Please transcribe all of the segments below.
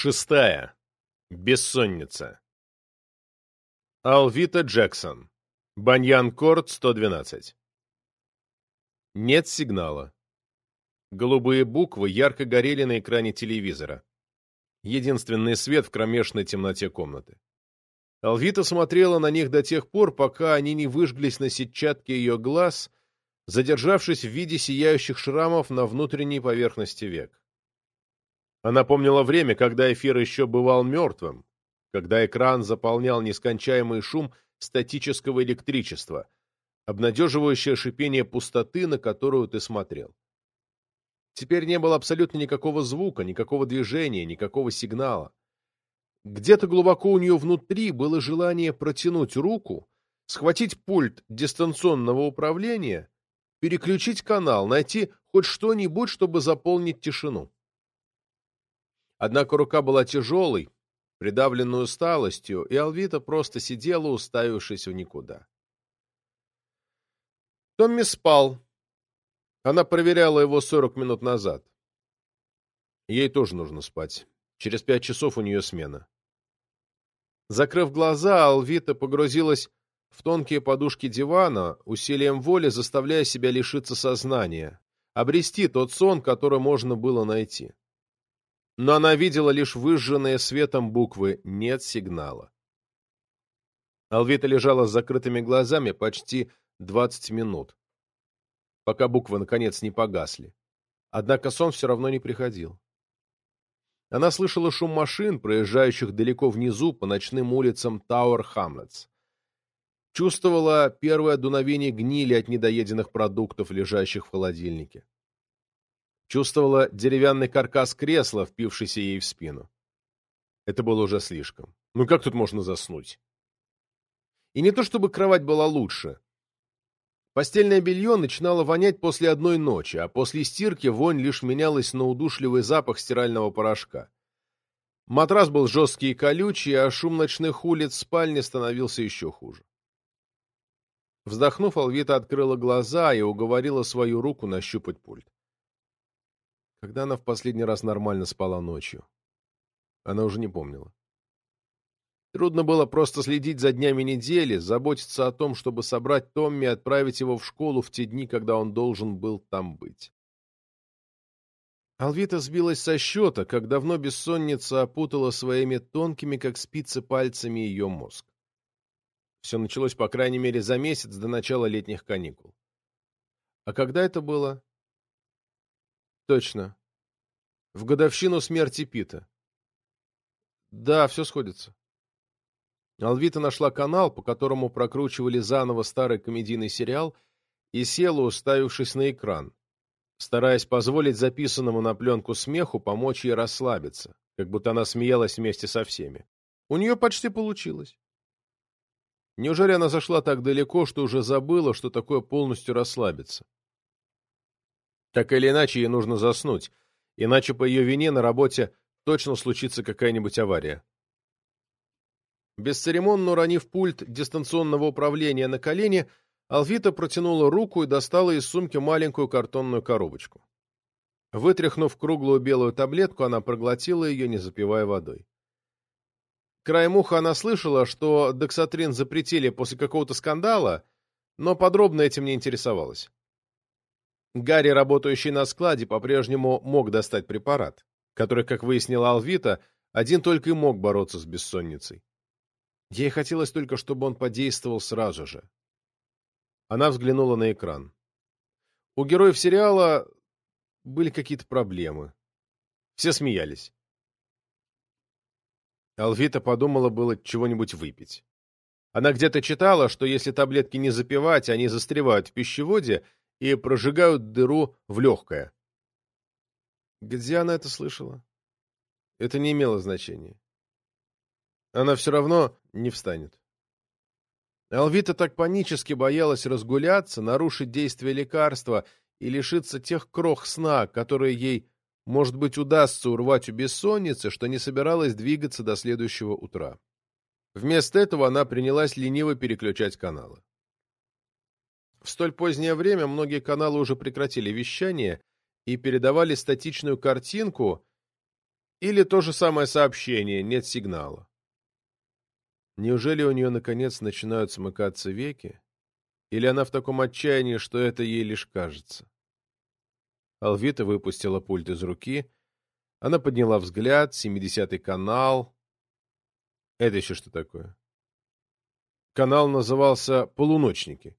Шестая. Бессонница. Алвита Джексон. Баньян-Корт, 112. Нет сигнала. Голубые буквы ярко горели на экране телевизора. Единственный свет в кромешной темноте комнаты. Алвита смотрела на них до тех пор, пока они не выжглись на сетчатке ее глаз, задержавшись в виде сияющих шрамов на внутренней поверхности век. Она помнила время, когда эфир еще бывал мертвым, когда экран заполнял нескончаемый шум статического электричества, обнадеживающее шипение пустоты, на которую ты смотрел. Теперь не было абсолютно никакого звука, никакого движения, никакого сигнала. Где-то глубоко у нее внутри было желание протянуть руку, схватить пульт дистанционного управления, переключить канал, найти хоть что-нибудь, чтобы заполнить тишину. Однако рука была тяжелой, придавленной усталостью, и Алвита просто сидела, уставившись в никуда. Томми спал. Она проверяла его сорок минут назад. Ей тоже нужно спать. Через пять часов у нее смена. Закрыв глаза, Алвита погрузилась в тонкие подушки дивана, усилием воли заставляя себя лишиться сознания, обрести тот сон, который можно было найти но она видела лишь выжженные светом буквы «нет сигнала». Алвита лежала с закрытыми глазами почти двадцать минут, пока буквы наконец не погасли. Однако сон все равно не приходил. Она слышала шум машин, проезжающих далеко внизу по ночным улицам Тауэр-Хамлетс. Чувствовала первое дуновение гнили от недоеденных продуктов, лежащих в холодильнике. Чувствовала деревянный каркас кресла, впившийся ей в спину. Это было уже слишком. Ну как тут можно заснуть? И не то чтобы кровать была лучше. Постельное белье начинало вонять после одной ночи, а после стирки вонь лишь менялась на удушливый запах стирального порошка. Матрас был жесткий и колючий, а шум ночных улиц спальне становился еще хуже. Вздохнув, Алвита открыла глаза и уговорила свою руку нащупать пульт. Когда она в последний раз нормально спала ночью? Она уже не помнила. Трудно было просто следить за днями недели, заботиться о том, чтобы собрать Томми и отправить его в школу в те дни, когда он должен был там быть. Алвита сбилась со счета, как давно бессонница опутала своими тонкими, как спицы, пальцами ее мозг. Все началось, по крайней мере, за месяц до начала летних каникул. А когда это было? Точно. В годовщину смерти Пита. Да, все сходится. Алвита нашла канал, по которому прокручивали заново старый комедийный сериал, и села, уставившись на экран, стараясь позволить записанному на пленку смеху помочь ей расслабиться, как будто она смеялась вместе со всеми. У нее почти получилось. Неужели она зашла так далеко, что уже забыла, что такое полностью расслабиться? Так или иначе, ей нужно заснуть, иначе по ее вине на работе точно случится какая-нибудь авария. Бесцеремонно уронив пульт дистанционного управления на колени, Алвита протянула руку и достала из сумки маленькую картонную коробочку. Вытряхнув круглую белую таблетку, она проглотила ее, не запивая водой. Краем уха она слышала, что дексатрин запретили после какого-то скандала, но подробно этим не интересовалась. Гарри, работающий на складе, по-прежнему мог достать препарат, который, как выяснила Алвита, один только и мог бороться с бессонницей. Ей хотелось только, чтобы он подействовал сразу же. Она взглянула на экран. У героев сериала были какие-то проблемы. Все смеялись. Алвита подумала было чего-нибудь выпить. Она где-то читала, что если таблетки не запивать, они застревают в пищеводе, и прожигают дыру в легкое. Где она это слышала? Это не имело значения. Она все равно не встанет. Алвита так панически боялась разгуляться, нарушить действие лекарства и лишиться тех крох сна, которые ей, может быть, удастся урвать у бессонницы, что не собиралась двигаться до следующего утра. Вместо этого она принялась лениво переключать каналы. В столь позднее время многие каналы уже прекратили вещание и передавали статичную картинку Или то же самое сообщение, нет сигнала. Неужели у нее, наконец, начинают смыкаться веки? Или она в таком отчаянии, что это ей лишь кажется? Алвита выпустила пульт из руки. Она подняла взгляд, 70-й канал. Это еще что такое? Канал назывался «Полуночники».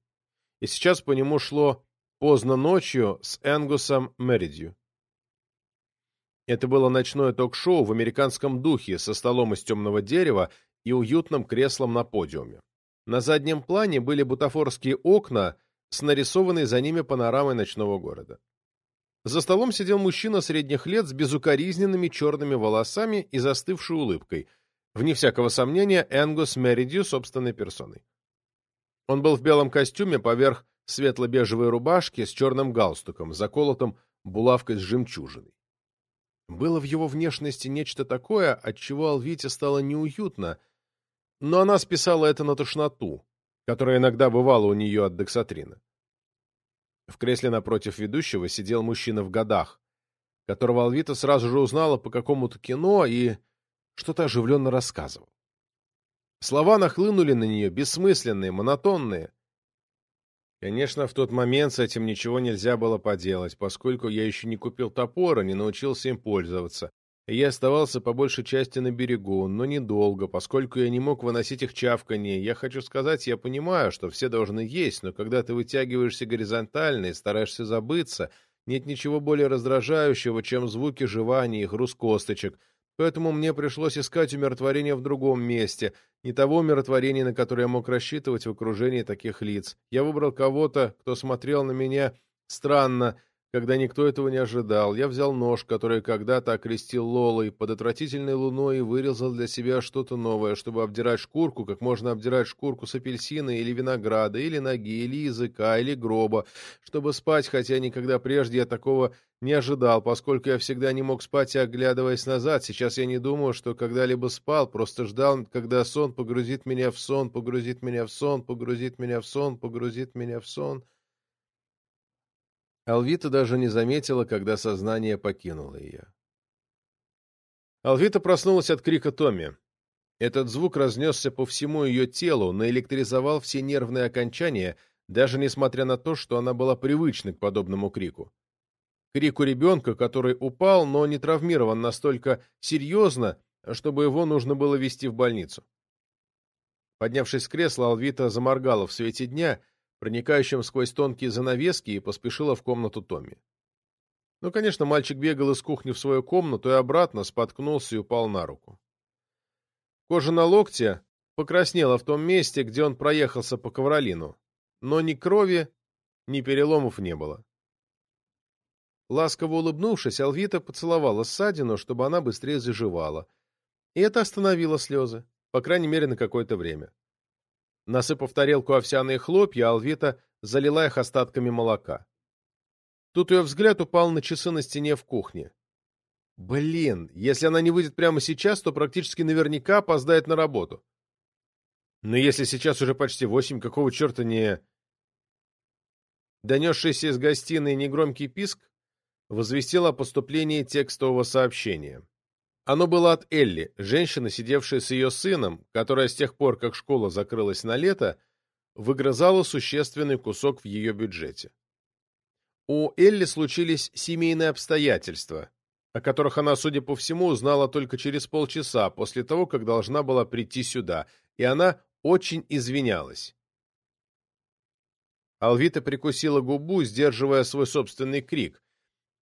И сейчас по нему шло «Поздно ночью» с Энгусом Меридью. Это было ночное ток-шоу в американском духе со столом из темного дерева и уютным креслом на подиуме. На заднем плане были бутафорские окна с нарисованной за ними панорамой ночного города. За столом сидел мужчина средних лет с безукоризненными черными волосами и застывшей улыбкой. Вне всякого сомнения, Энгус Меридью собственной персоной. Он был в белом костюме поверх светло-бежевой рубашки с черным галстуком, заколотым булавкой с жемчужиной. Было в его внешности нечто такое, от чего Алвите стало неуютно, но она списала это на тошноту, которая иногда бывала у нее от дексатрина. В кресле напротив ведущего сидел мужчина в годах, которого Алвита сразу же узнала по какому-то кино и что-то оживленно рассказывал. Слова нахлынули на нее, бессмысленные, монотонные. Конечно, в тот момент с этим ничего нельзя было поделать, поскольку я еще не купил топора, не научился им пользоваться. И я оставался по большей части на берегу, но недолго, поскольку я не мог выносить их чавканье. Я хочу сказать, я понимаю, что все должны есть, но когда ты вытягиваешься горизонтально и стараешься забыться, нет ничего более раздражающего, чем звуки жевания и хруст косточек, Поэтому мне пришлось искать умиротворение в другом месте, не того умиротворения, на которое я мог рассчитывать в окружении таких лиц. Я выбрал кого-то, кто смотрел на меня странно, когда никто этого не ожидал, я взял нож, который когда-то окрестил Лолой, под отвратительной луной и вырезал для себя что-то новое, чтобы обдирать шкурку, как можно обдирать шкурку с апельсина или винограда, или ноги, или языка, или гроба, чтобы спать, хотя никогда прежде я такого не ожидал, поскольку я всегда не мог спать, оглядываясь назад. Сейчас я не думаю, что когда-либо спал, просто ждал, когда сон погрузит меня в сон, погрузит меня в сон, погрузит меня в сон, погрузит меня в сон. Алвита даже не заметила, когда сознание покинуло ее. Алвита проснулась от крика Томми. Этот звук разнесся по всему ее телу, наэлектризовал все нервные окончания, даже несмотря на то, что она была привычна к подобному крику. Крику ребенка, который упал, но не травмирован настолько серьезно, чтобы его нужно было везти в больницу. Поднявшись с кресла, Алвита заморгала в свете дня проникающим сквозь тонкие занавески, и поспешила в комнату Томми. Ну, конечно, мальчик бегал из кухни в свою комнату и обратно споткнулся и упал на руку. Кожа на локте покраснела в том месте, где он проехался по ковролину, но ни крови, ни переломов не было. Ласково улыбнувшись, Алвита поцеловала ссадину, чтобы она быстрее заживала. И это остановило слезы, по крайней мере, на какое-то время. Насыпав тарелку овсяные хлопья, Алвита залила их остатками молока. Тут ее взгляд упал на часы на стене в кухне. Блин, если она не выйдет прямо сейчас, то практически наверняка опоздает на работу. Но если сейчас уже почти восемь, какого черта не... Донесшийся из гостиной негромкий писк возвестил о поступлении текстового сообщения. Оно было от Элли, женщины, сидевшей с ее сыном, которая с тех пор, как школа закрылась на лето, выгрызала существенный кусок в ее бюджете. У Элли случились семейные обстоятельства, о которых она, судя по всему, узнала только через полчаса после того, как должна была прийти сюда, и она очень извинялась. Алвита прикусила губу, сдерживая свой собственный крик,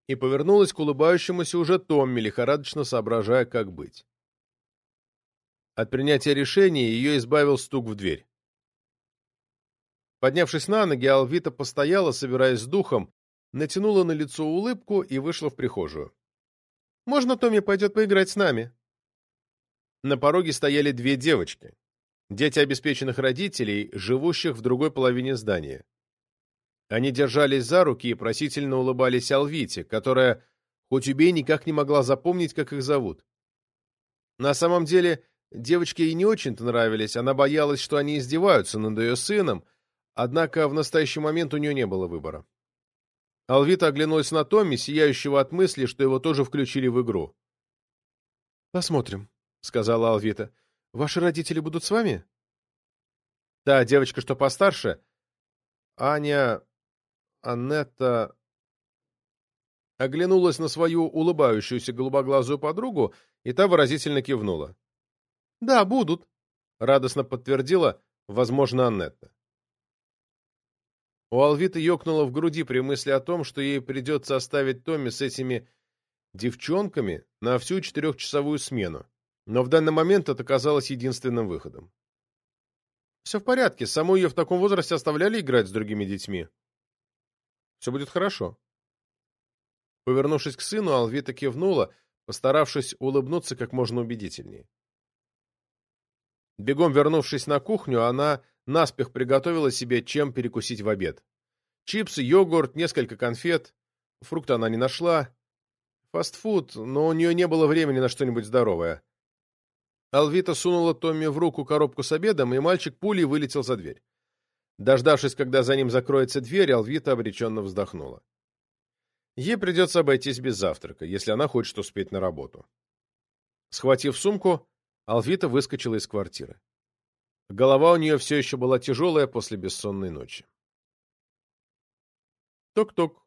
и повернулась к улыбающемуся уже Томми, лихорадочно соображая, как быть. От принятия решения ее избавил стук в дверь. Поднявшись на ноги, Алвита постояла, собираясь с духом, натянула на лицо улыбку и вышла в прихожую. «Можно Томми пойдет поиграть с нами?» На пороге стояли две девочки, дети обеспеченных родителей, живущих в другой половине здания. Они держались за руки и просительно улыбались Алвите, которая, хоть убей, никак не могла запомнить, как их зовут. На самом деле, девочке ей не очень-то нравились, она боялась, что они издеваются над ее сыном, однако в настоящий момент у нее не было выбора. Алвита оглянулась на Томми, сияющего от мысли, что его тоже включили в игру. Посмотрим, — сказала Алвита. Ваши родители будут с вами? Та девочка, что постарше, Аня, Аннетта, оглянулась на свою улыбающуюся голубоглазую подругу, и та выразительно кивнула. «Да, будут», — радостно подтвердила, возможно, Аннетта. У Алвиты ёкнуло в груди при мысли о том, что ей придется оставить Томми с этими девчонками на всю четырехчасовую смену, но в данный момент это казалось единственным выходом. Все в порядке, саму ее в таком возрасте оставляли играть с другими детьми. Все будет хорошо. Повернувшись к сыну, Алвита кивнула, постаравшись улыбнуться как можно убедительнее. Бегом вернувшись на кухню, она наспех приготовила себе, чем перекусить в обед. Чипсы, йогурт, несколько конфет. Фрукта она не нашла. Фастфуд, но у нее не было времени на что-нибудь здоровое. Алвита сунула Томми в руку коробку с обедом, и мальчик пулей вылетел за дверь. Дождавшись, когда за ним закроется дверь, Алвита обреченно вздохнула. Ей придется обойтись без завтрака, если она хочет успеть на работу. Схватив сумку, Алвита выскочила из квартиры. Голова у нее все еще была тяжелая после бессонной ночи. Ток-ток.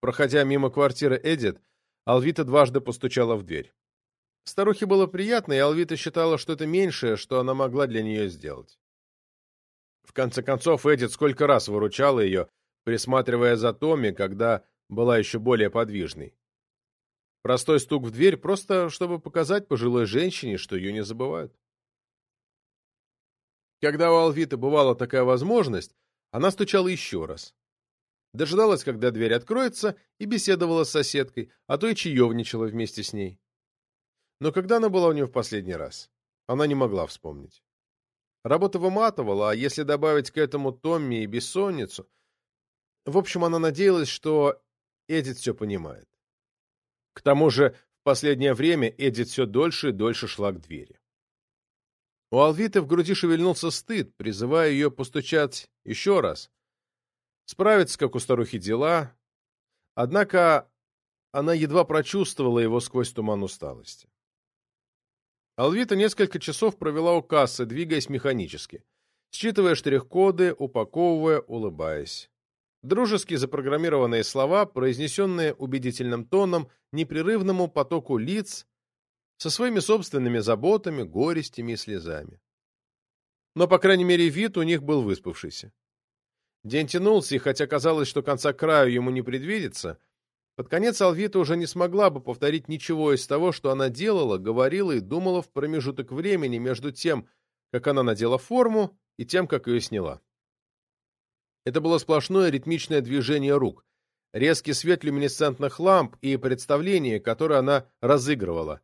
Проходя мимо квартиры Эдит, Алвита дважды постучала в дверь. Старухе было приятно, и Алвита считала, что это меньшее, что она могла для нее сделать. В конце концов, Эдит сколько раз выручала ее, присматривая за Томми, когда была еще более подвижной. Простой стук в дверь, просто чтобы показать пожилой женщине, что ее не забывают. Когда у Алвиты бывала такая возможность, она стучала еще раз. Дожидалась, когда дверь откроется, и беседовала с соседкой, а то и чаевничала вместе с ней. Но когда она была у нее в последний раз? Она не могла вспомнить. Работа выматывала, а если добавить к этому Томми и бессонницу... В общем, она надеялась, что Эдит все понимает. К тому же, в последнее время Эдит все дольше и дольше шла к двери. У Алвиты в груди шевельнулся стыд, призывая ее постучать еще раз. Справиться, как у старухи, дела. Однако она едва прочувствовала его сквозь туман усталости. Алвита несколько часов провела у кассы, двигаясь механически, считывая штрих-коды, упаковывая, улыбаясь. Дружески запрограммированные слова, произнесенные убедительным тоном, непрерывному потоку лиц, со своими собственными заботами, горестями и слезами. Но, по крайней мере, вид у них был выспавшийся. День тянулся, и хотя казалось, что конца краю ему не предвидится, под конец Алвита уже не смогла бы повторить ничего из того, что она делала, говорила и думала в промежуток времени между тем, как она надела форму, и тем, как ее сняла. Это было сплошное ритмичное движение рук, резкий свет люминесцентных ламп и представление, которое она разыгрывала,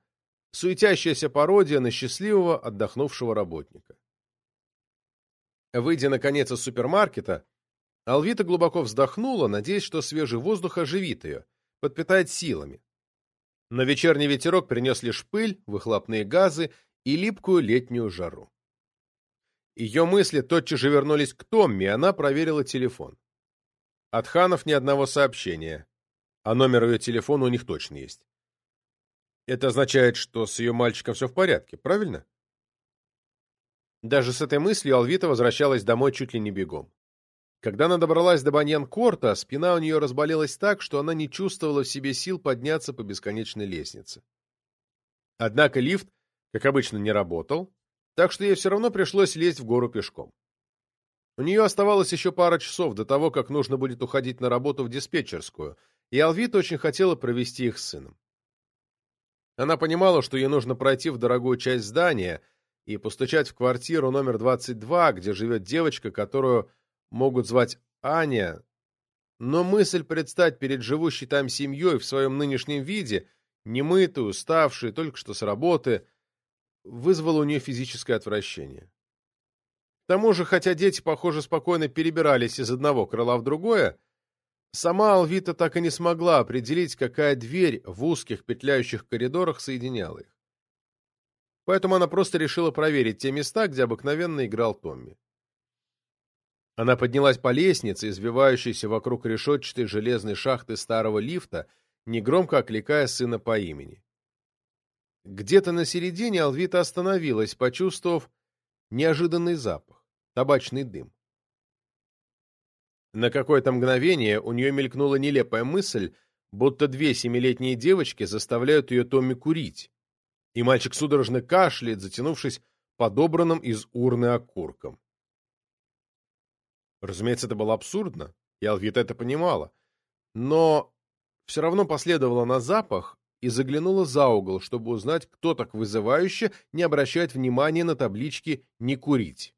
суетящаяся пародия на счастливого отдохнувшего работника. Выйдя, наконец, из супермаркета, Алвита глубоко вздохнула, надеясь, что свежий воздух оживит ее, подпитает силами. Но вечерний ветерок принес лишь пыль, выхлопные газы и липкую летнюю жару. Ее мысли тотчас же вернулись к Томми, и она проверила телефон. От Ханов ни одного сообщения, а номер ее телефона у них точно есть. Это означает, что с ее мальчиком все в порядке, правильно? Даже с этой мыслью Алвита возвращалась домой чуть ли не бегом. Когда она добралась до Баньян-Корта, спина у нее разболелась так, что она не чувствовала в себе сил подняться по бесконечной лестнице. Однако лифт, как обычно, не работал, так что ей все равно пришлось лезть в гору пешком. У нее оставалось еще пара часов до того, как нужно будет уходить на работу в диспетчерскую, и Алвита очень хотела провести их с сыном. Она понимала, что ей нужно пройти в дорогую часть здания и постучать в квартиру номер 22, где живет девочка, которую могут звать Аня, но мысль предстать перед живущей там семьей в своем нынешнем виде, немытую, уставшей, только что с работы, вызвала у нее физическое отвращение. К тому же, хотя дети, похоже, спокойно перебирались из одного крыла в другое, сама Алвита так и не смогла определить, какая дверь в узких петляющих коридорах соединяла их. Поэтому она просто решила проверить те места, где обыкновенно играл Томми. Она поднялась по лестнице, извивающейся вокруг решетчатой железной шахты старого лифта, негромко окликая сына по имени. Где-то на середине Алвита остановилась, почувствовав неожиданный запах — табачный дым. На какое-то мгновение у нее мелькнула нелепая мысль, будто две семилетние девочки заставляют ее Томми курить, и мальчик судорожно кашляет, затянувшись подобранным из урны окурком. Разумеется, это было абсурдно, и Алвита это понимала, но все равно последовала на запах и заглянула за угол, чтобы узнать, кто так вызывающе не обращает внимания на таблички «Не курить».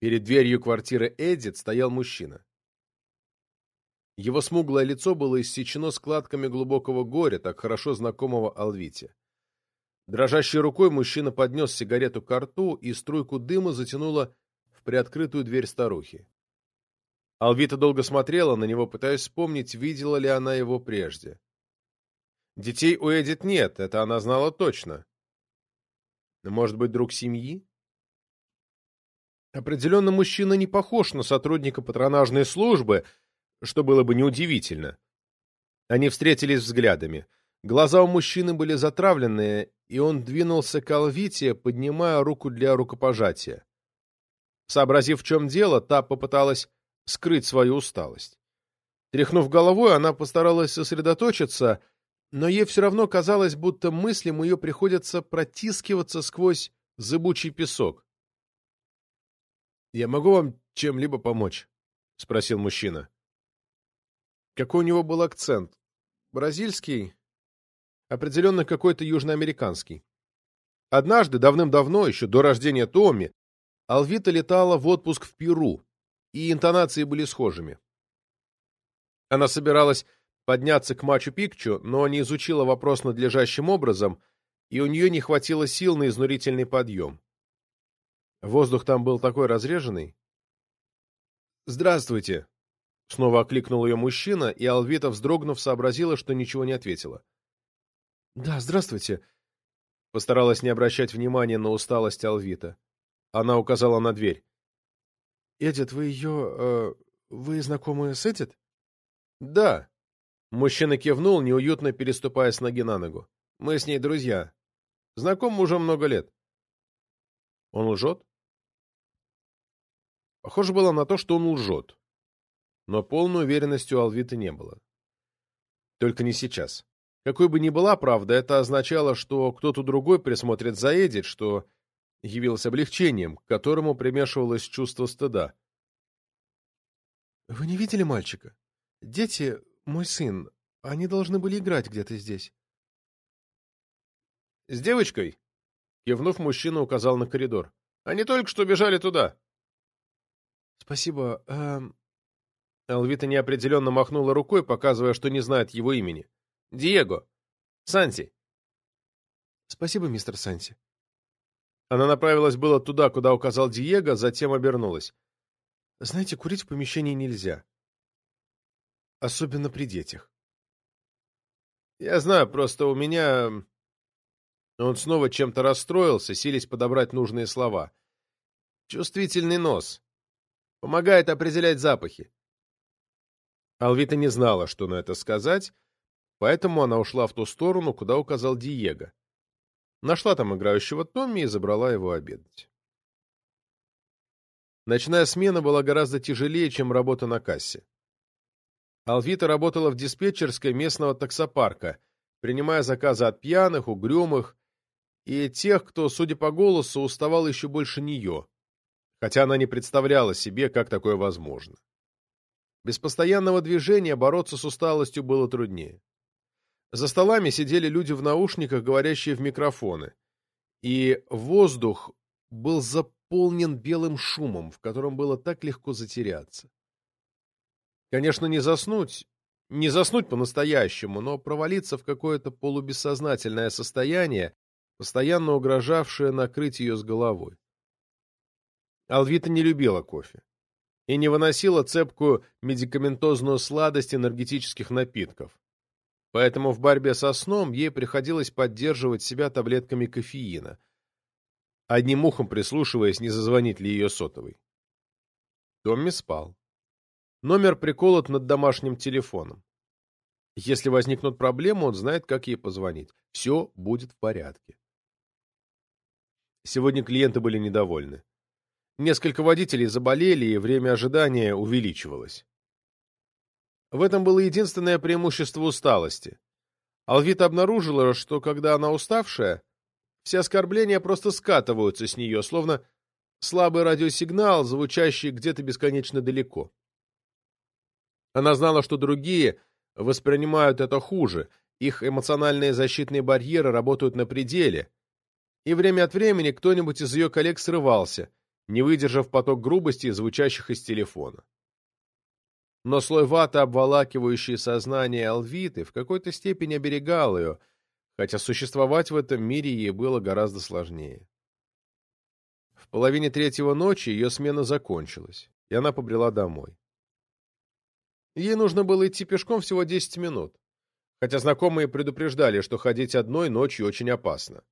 Перед дверью квартиры Эдит стоял мужчина. Его смуглое лицо было иссечено складками глубокого горя, так хорошо знакомого Алвите. Дрожащей рукой мужчина поднес сигарету к рту, и струйку дыма затянуло в приоткрытую дверь старухи. Алвита долго смотрела на него, пытаясь вспомнить, видела ли она его прежде. Детей у Эдит нет, это она знала точно. Может быть, друг семьи? Определенно, мужчина не похож на сотрудника патронажной службы, что было бы неудивительно. Они встретились взглядами. Глаза у мужчины были затравленные, и он двинулся к Алвите, поднимая руку для рукопожатия. Сообразив, в чем дело, та попыталась скрыть свою усталость. Тряхнув головой, она постаралась сосредоточиться, но ей все равно казалось, будто мыслям ее приходится протискиваться сквозь зыбучий песок. «Я могу вам чем-либо помочь?» — спросил мужчина. Какой у него был акцент? Бразильский? Определенно какой-то южноамериканский. Однажды, давным-давно, еще до рождения Томми, Алвита летала в отпуск в Перу, и интонации были схожими. Она собиралась подняться к Мачу-Пикчу, но не изучила вопрос надлежащим образом, и у нее не хватило сил на изнурительный подъем. Воздух там был такой разреженный. «Здравствуйте!» — снова окликнул ее мужчина, и Алвита, вздрогнув, сообразила, что ничего не ответила. «Да, здравствуйте!» — постаралась не обращать внимания на усталость Алвита. Она указала на дверь. «Эдит, вы ее... Э, вы знакомы с Эдит?» «Да». Мужчина кивнул, неуютно переступая с ноги на ногу. «Мы с ней друзья. Знакомы уже много лет». «Он лжет?» Похоже было на то, что он лжет. Но полной уверенности у Алвиты не было. Только не сейчас. Какой бы ни была правда, это означало, что кто-то другой присмотрит за Эдит, что явилось облегчением, к которому примешивалось чувство стыда. «Вы не видели мальчика? Дети, мой сын, они должны были играть где-то здесь». «С девочкой?» Кивнув, мужчина указал на коридор. «Они только что бежали туда». «Спасибо. Эм... Элвита неопределенно махнула рукой, показывая, что не знает его имени. «Диего! Санти!» «Спасибо, мистер Санти». Она направилась было туда, куда указал Диего, затем обернулась. «Знаете, курить в помещении нельзя. Особенно при детях». «Я знаю, просто у меня...» Он снова чем-то расстроился, силясь подобрать нужные слова. «Чувствительный нос. Помогает определять запахи. Алвита не знала, что на это сказать, поэтому она ушла в ту сторону, куда указал Диего. Нашла там играющего Томми и забрала его обедать. Ночная смена была гораздо тяжелее, чем работа на кассе. Алвита работала в диспетчерской местного таксопарка, принимая заказы от пьяных, угрюмых и тех, кто, судя по голосу, уставал еще больше нее, хотя она не представляла себе, как такое возможно. Без постоянного движения бороться с усталостью было труднее. За столами сидели люди в наушниках, говорящие в микрофоны, и воздух был заполнен белым шумом, в котором было так легко затеряться. Конечно, не заснуть, не заснуть по-настоящему, но провалиться в какое-то полубессознательное состояние, постоянно угрожавшее накрыть ее с головой. Алвита не любила кофе и не выносила цепкую медикаментозную сладость энергетических напитков. Поэтому в борьбе со сном ей приходилось поддерживать себя таблетками кофеина, одним ухом прислушиваясь, не зазвонит ли ее сотовый. Томми спал. Номер приколот над домашним телефоном. Если возникнут проблемы, он знает, как ей позвонить. Все будет в порядке. Сегодня клиенты были недовольны. Несколько водителей заболели, и время ожидания увеличивалось. В этом было единственное преимущество усталости. Алвита обнаружила, что когда она уставшая, все оскорбления просто скатываются с нее, словно слабый радиосигнал, звучащий где-то бесконечно далеко. Она знала, что другие воспринимают это хуже, их эмоциональные защитные барьеры работают на пределе, и время от времени кто-нибудь из ее коллег срывался, не выдержав поток грубости, звучащих из телефона. Но слой ваты, обволакивающий сознание Алвиты, в какой-то степени оберегал ее, хотя существовать в этом мире ей было гораздо сложнее. В половине третьего ночи ее смена закончилась, и она побрела домой. Ей нужно было идти пешком всего 10 минут, хотя знакомые предупреждали, что ходить одной ночью очень опасно.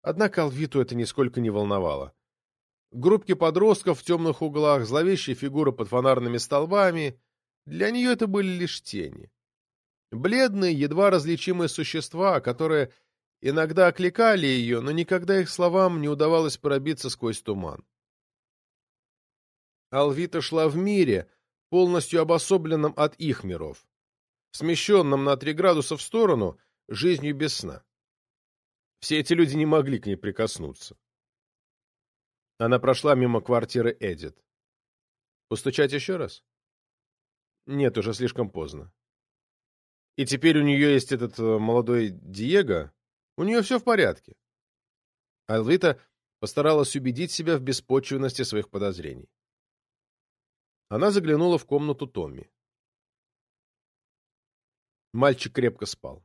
Однако Алвиту это нисколько не волновало. Группки подростков в темных углах, зловещие фигуры под фонарными столбами — для нее это были лишь тени. Бледные, едва различимые существа, которые иногда окликали ее, но никогда их словам не удавалось пробиться сквозь туман. Алвита шла в мире, полностью обособленном от их миров, смещенном на три градуса в сторону, жизнью без сна. Все эти люди не могли к ней прикоснуться. Она прошла мимо квартиры Эдит. Постучать еще раз? Нет, уже слишком поздно. И теперь у нее есть этот э, молодой Диего. У нее все в порядке. Альвита постаралась убедить себя в беспочвенности своих подозрений. Она заглянула в комнату Томми. Мальчик крепко спал.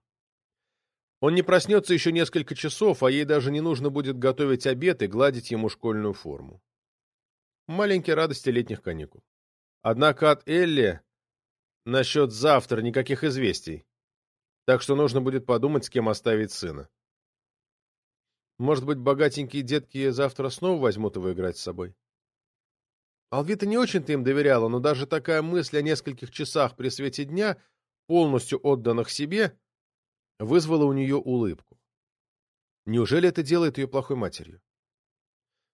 Он не проснется еще несколько часов, а ей даже не нужно будет готовить обед и гладить ему школьную форму. Маленькие радости летних каникул. Однако от Элли насчет завтра никаких известий, так что нужно будет подумать, с кем оставить сына. Может быть, богатенькие детки завтра снова возьмут его играть с собой? Алвита не очень-то им доверяла, но даже такая мысль о нескольких часах при свете дня, полностью отданных себе, вызвало у нее улыбку. Неужели это делает ее плохой матерью?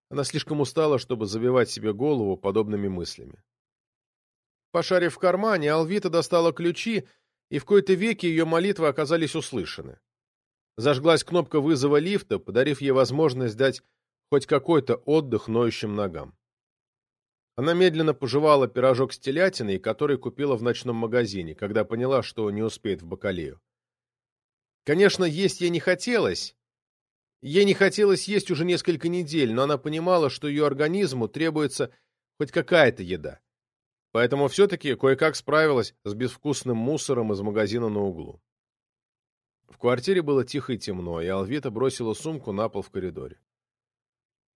Она слишком устала, чтобы забивать себе голову подобными мыслями. Пошарив в кармане, Алвита достала ключи, и в кои-то веки ее молитвы оказались услышаны. Зажглась кнопка вызова лифта, подарив ей возможность дать хоть какой-то отдых ноющим ногам. Она медленно пожевала пирожок с телятиной, который купила в ночном магазине, когда поняла, что не успеет в бакалею. Конечно, есть ей не хотелось. Ей не хотелось есть уже несколько недель, но она понимала, что ее организму требуется хоть какая-то еда. Поэтому все-таки кое-как справилась с безвкусным мусором из магазина на углу. В квартире было тихо и темно, и Алвита бросила сумку на пол в коридоре.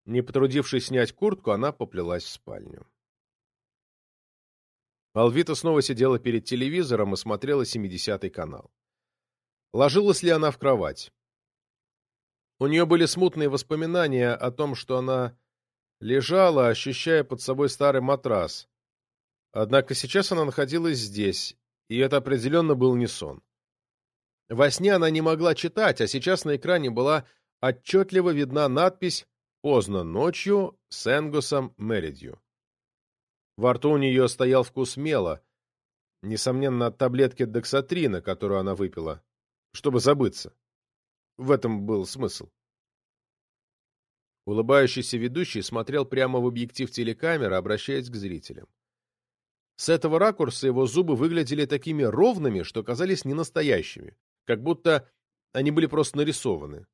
Не потрудившись снять куртку, она поплелась в спальню. Алвита снова сидела перед телевизором и смотрела 70-й канал. Ложилась ли она в кровать? У нее были смутные воспоминания о том, что она лежала, ощущая под собой старый матрас. Однако сейчас она находилась здесь, и это определенно был не сон. Во сне она не могла читать, а сейчас на экране была отчетливо видна надпись «Поздно ночью с Энгусом Меридью». Во рту у нее стоял вкус мела, несомненно, от таблетки дексатрина, которую она выпила чтобы забыться. В этом был смысл. Улыбающийся ведущий смотрел прямо в объектив телекамеры, обращаясь к зрителям. С этого ракурса его зубы выглядели такими ровными, что казались ненастоящими, как будто они были просто нарисованы.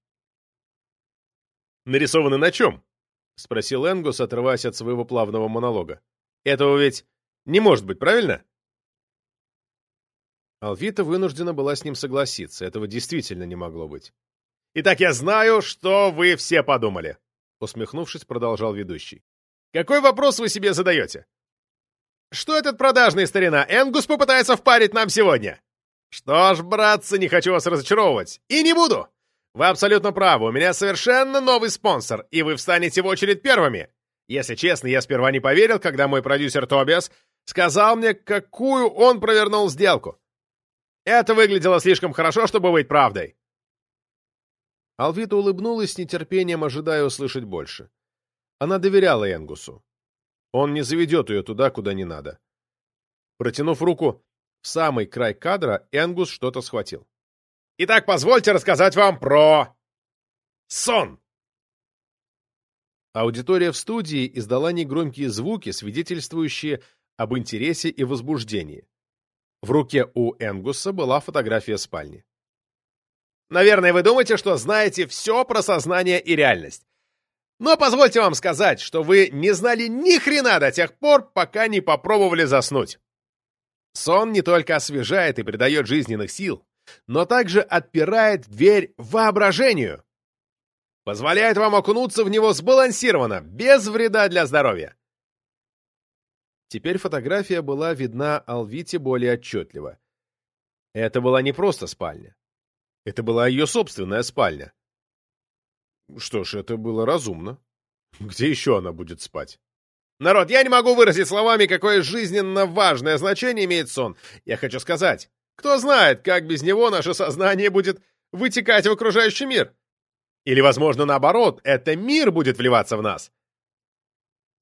«Нарисованы на чем?» — спросил Энгус, отрываясь от своего плавного монолога. «Этого ведь не может быть, правильно?» Алвита вынуждена была с ним согласиться. Этого действительно не могло быть. «Итак, я знаю, что вы все подумали», — усмехнувшись, продолжал ведущий. «Какой вопрос вы себе задаете? Что этот продажный старина Энгус попытается впарить нам сегодня? Что ж, братцы, не хочу вас разочаровывать. И не буду. Вы абсолютно правы, у меня совершенно новый спонсор, и вы встанете в очередь первыми. Если честно, я сперва не поверил, когда мой продюсер Тобиас сказал мне, какую он провернул сделку. Это выглядело слишком хорошо, чтобы быть правдой. Алвита улыбнулась с нетерпением, ожидая услышать больше. Она доверяла Энгусу. Он не заведет ее туда, куда не надо. Протянув руку в самый край кадра, Энгус что-то схватил. «Итак, позвольте рассказать вам про... сон!» Аудитория в студии издала негромкие звуки, свидетельствующие об интересе и возбуждении. В руке у Энгуса была фотография спальни. Наверное, вы думаете, что знаете все про сознание и реальность. Но позвольте вам сказать, что вы не знали ни хрена до тех пор, пока не попробовали заснуть. Сон не только освежает и придает жизненных сил, но также отпирает дверь воображению. Позволяет вам окунуться в него сбалансированно, без вреда для здоровья. Теперь фотография была видна Алвите более отчетливо. Это была не просто спальня. Это была ее собственная спальня. Что ж, это было разумно. Где еще она будет спать? Народ, я не могу выразить словами, какое жизненно важное значение имеет сон. Я хочу сказать, кто знает, как без него наше сознание будет вытекать в окружающий мир. Или, возможно, наоборот, это мир будет вливаться в нас.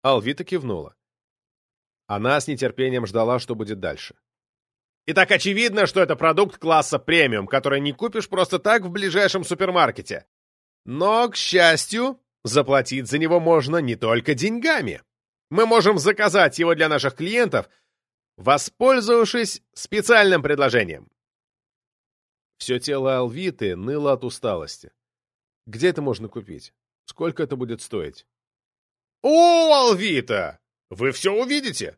Алвита кивнула. Она с нетерпением ждала, что будет дальше. Итак, очевидно, что это продукт класса премиум, который не купишь просто так в ближайшем супермаркете. Но, к счастью, заплатить за него можно не только деньгами. Мы можем заказать его для наших клиентов, воспользовавшись специальным предложением. Все тело Алвиты ныло от усталости. Где это можно купить? Сколько это будет стоить? О, Алвита! Вы все увидите.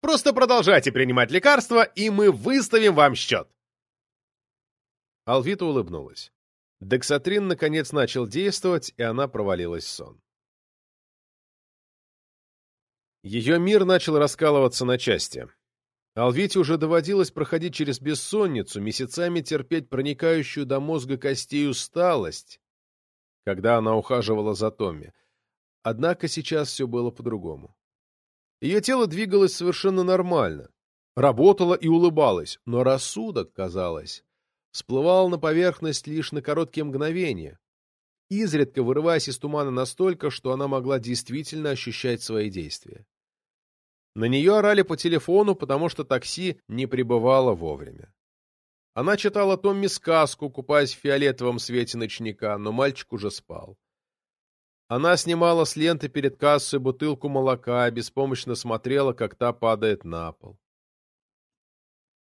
Просто продолжайте принимать лекарства, и мы выставим вам счет. Алвита улыбнулась. Дексатрин наконец начал действовать, и она провалилась в сон. Ее мир начал раскалываться на части. Алвите уже доводилось проходить через бессонницу, месяцами терпеть проникающую до мозга костей усталость, когда она ухаживала за Томми. Однако сейчас все было по-другому. Ее тело двигалось совершенно нормально, работало и улыбалось, но рассудок, казалось, всплывал на поверхность лишь на короткие мгновения, изредка вырываясь из тумана настолько, что она могла действительно ощущать свои действия. На нее орали по телефону, потому что такси не прибывало вовремя. Она читала Томми сказку, купаясь в фиолетовом свете ночника, но мальчик уже спал. Она снимала с ленты перед кассой бутылку молока и беспомощно смотрела, как та падает на пол.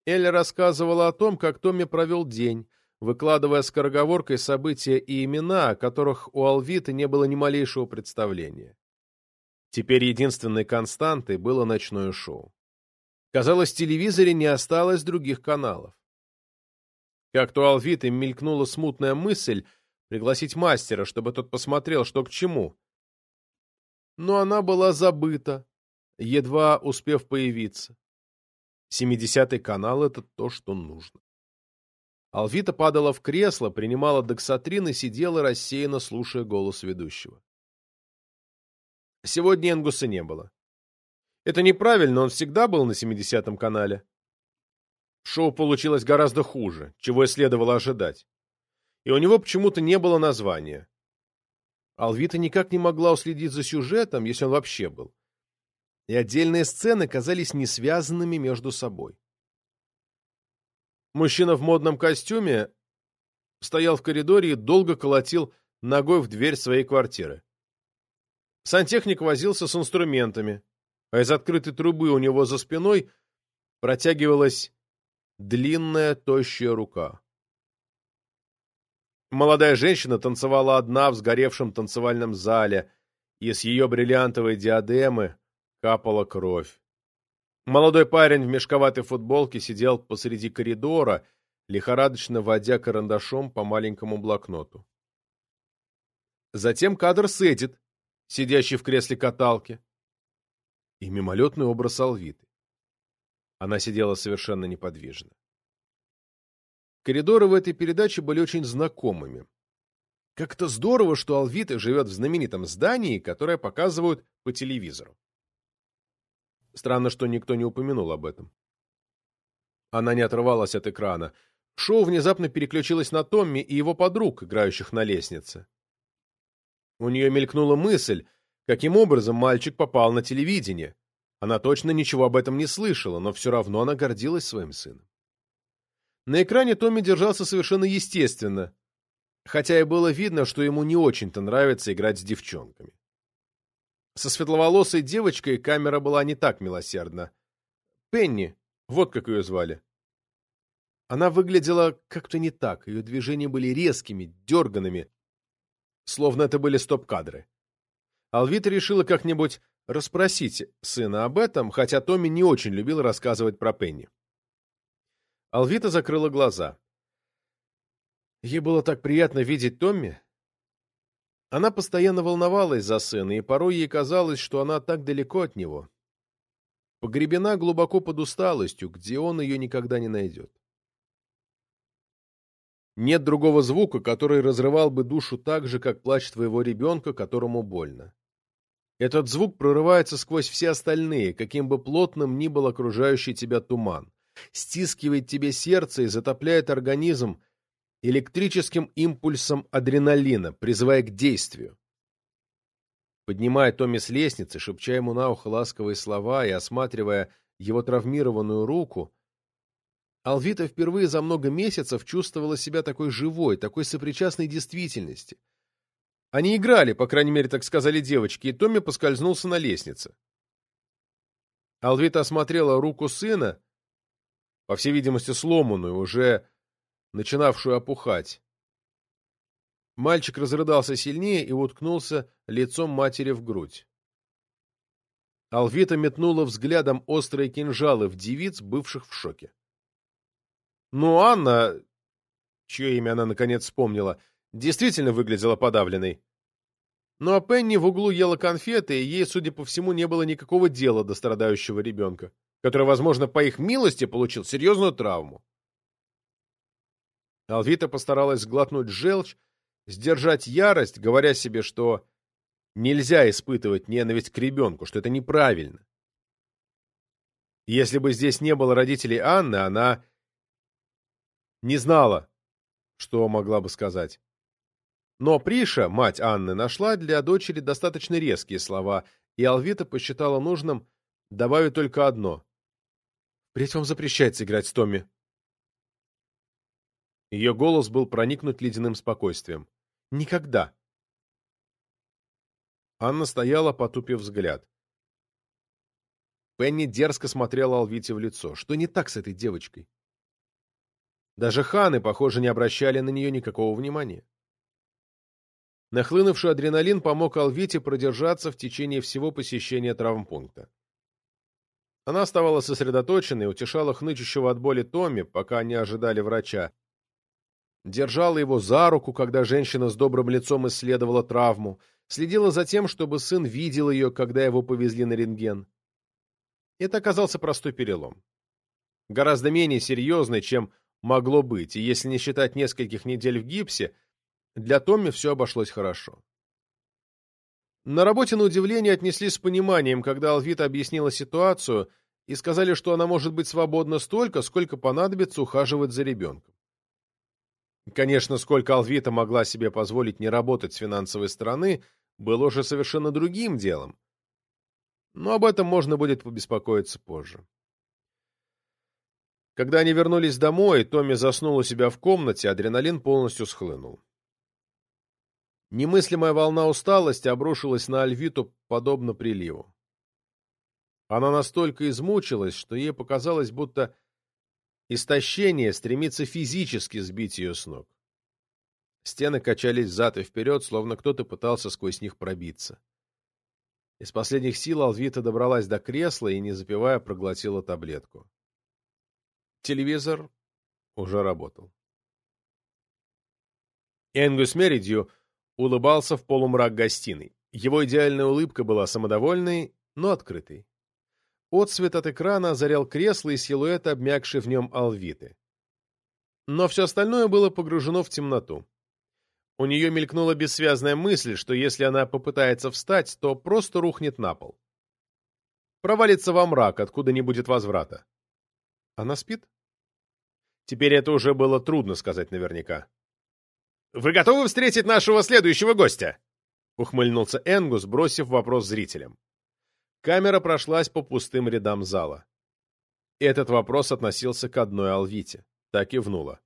Элли рассказывала о том, как Томми провел день, выкладывая скороговоркой события и имена, о которых у Алвиты не было ни малейшего представления. Теперь единственной константой было ночное шоу. Казалось, в телевизоре не осталось других каналов. Как-то у Алвиты мелькнула смутная мысль пригласить мастера, чтобы тот посмотрел, что к чему. Но она была забыта, едва успев появиться. Семидесятый канал — это то, что нужно. Алвита падала в кресло, принимала доксатрин и сидела, рассеянно слушая голос ведущего. Сегодня Энгуса не было. Это неправильно, он всегда был на семидесятом канале. Шоу получилось гораздо хуже, чего и следовало ожидать и у него почему-то не было названия. Алвита никак не могла уследить за сюжетом, если он вообще был. И отдельные сцены казались несвязанными между собой. Мужчина в модном костюме стоял в коридоре и долго колотил ногой в дверь своей квартиры. Сантехник возился с инструментами, а из открытой трубы у него за спиной протягивалась длинная тощая рука. Молодая женщина танцевала одна в сгоревшем танцевальном зале, и с ее бриллиантовой диадемы капала кровь. Молодой парень в мешковатой футболке сидел посреди коридора, лихорадочно водя карандашом по маленькому блокноту. Затем кадр с Эдит, сидящий в кресле каталки, и мимолетный образ Алвиты. Она сидела совершенно неподвижно. Коридоры в этой передаче были очень знакомыми. Как-то здорово, что Алвита живет в знаменитом здании, которое показывают по телевизору. Странно, что никто не упомянул об этом. Она не отрывалась от экрана. Шоу внезапно переключилось на Томми и его подруг, играющих на лестнице. У нее мелькнула мысль, каким образом мальчик попал на телевидение. Она точно ничего об этом не слышала, но все равно она гордилась своим сыном. На экране Томми держался совершенно естественно, хотя и было видно, что ему не очень-то нравится играть с девчонками. Со светловолосой девочкой камера была не так милосердна. Пенни, вот как ее звали. Она выглядела как-то не так, ее движения были резкими, дерганными, словно это были стоп-кадры. Алвита решила как-нибудь расспросить сына об этом, хотя Томми не очень любил рассказывать про Пенни. Алвита закрыла глаза. Ей было так приятно видеть Томми. Она постоянно волновалась за сына, и порой ей казалось, что она так далеко от него. Погребена глубоко под усталостью, где он ее никогда не найдет. Нет другого звука, который разрывал бы душу так же, как плач твоего ребенка, которому больно. Этот звук прорывается сквозь все остальные, каким бы плотным ни был окружающий тебя туман, стискивает тебе сердце и затопляет организм электрическим импульсом адреналина, призывая к действию. Поднимая Томми с лестницы, шепча ему на ухо ласковые слова и осматривая его травмированную руку, Алвита впервые за много месяцев чувствовала себя такой живой, такой сопричастной действительности. Они играли, по крайней мере, так сказали девочки, и Томми поскользнулся на лестнице. Алвита осмотрела руку сына, по всей видимости, сломанную, уже начинавшую опухать. Мальчик разрыдался сильнее и уткнулся лицом матери в грудь. Алвита метнула взглядом острые кинжалы в девиц, бывших в шоке. Ну, Анна, чье имя она наконец вспомнила, действительно выглядела подавленной. Ну а Пенни в углу ела конфеты, и ей, судя по всему, не было никакого дела до страдающего ребенка, который, возможно, по их милости получил серьезную травму. Алвита постаралась сглотнуть желчь, сдержать ярость, говоря себе, что нельзя испытывать ненависть к ребенку, что это неправильно. Если бы здесь не было родителей Анны, она не знала, что могла бы сказать. Но Приша, мать Анны, нашла для дочери достаточно резкие слова, и Алвита посчитала нужным добавить только одно. «Впредь вам запрещается играть с Томми». Ее голос был проникнут ледяным спокойствием. «Никогда». Анна стояла, потупив взгляд. Пенни дерзко смотрела Алвите в лицо. Что не так с этой девочкой? Даже ханы, похоже, не обращали на нее никакого внимания. Нахлынувший адреналин помог Алвите продержаться в течение всего посещения травмпункта. Она оставалась сосредоточенной, утешала хнычущего от боли Томми, пока они ожидали врача. Держала его за руку, когда женщина с добрым лицом исследовала травму, следила за тем, чтобы сын видел ее, когда его повезли на рентген. Это оказался простой перелом. Гораздо менее серьезный, чем могло быть, и если не считать нескольких недель в гипсе, для Томми все обошлось хорошо. На работе, на удивление, отнеслись с пониманием, когда Алвита объяснила ситуацию и сказали, что она может быть свободна столько, сколько понадобится ухаживать за ребенком. Конечно, сколько Алвита могла себе позволить не работать с финансовой стороны, было уже совершенно другим делом. Но об этом можно будет побеспокоиться позже. Когда они вернулись домой, Томми заснул у себя в комнате, адреналин полностью схлынул. Немыслимая волна усталости обрушилась на Альвиту, подобно приливу. Она настолько измучилась, что ей показалось, будто истощение стремится физически сбить ее с ног. Стены качались взад и вперед, словно кто-то пытался сквозь них пробиться. Из последних сил Алвита добралась до кресла и, не запивая, проглотила таблетку. Телевизор уже работал. Энгус Меридью улыбался в полумрак гостиной. Его идеальная улыбка была самодовольной, но открытой. Отсвет от экрана озарял кресло и силуэт, обмякший в нем алвиты. Но все остальное было погружено в темноту. У нее мелькнула бессвязная мысль, что если она попытается встать, то просто рухнет на пол. Провалится во мрак, откуда не будет возврата. Она спит? Теперь это уже было трудно сказать наверняка. «Вы готовы встретить нашего следующего гостя?» — ухмыльнулся Энгус, бросив вопрос зрителям. Камера прошлась по пустым рядам зала. Этот вопрос относился к одной Алвите. Так и внула.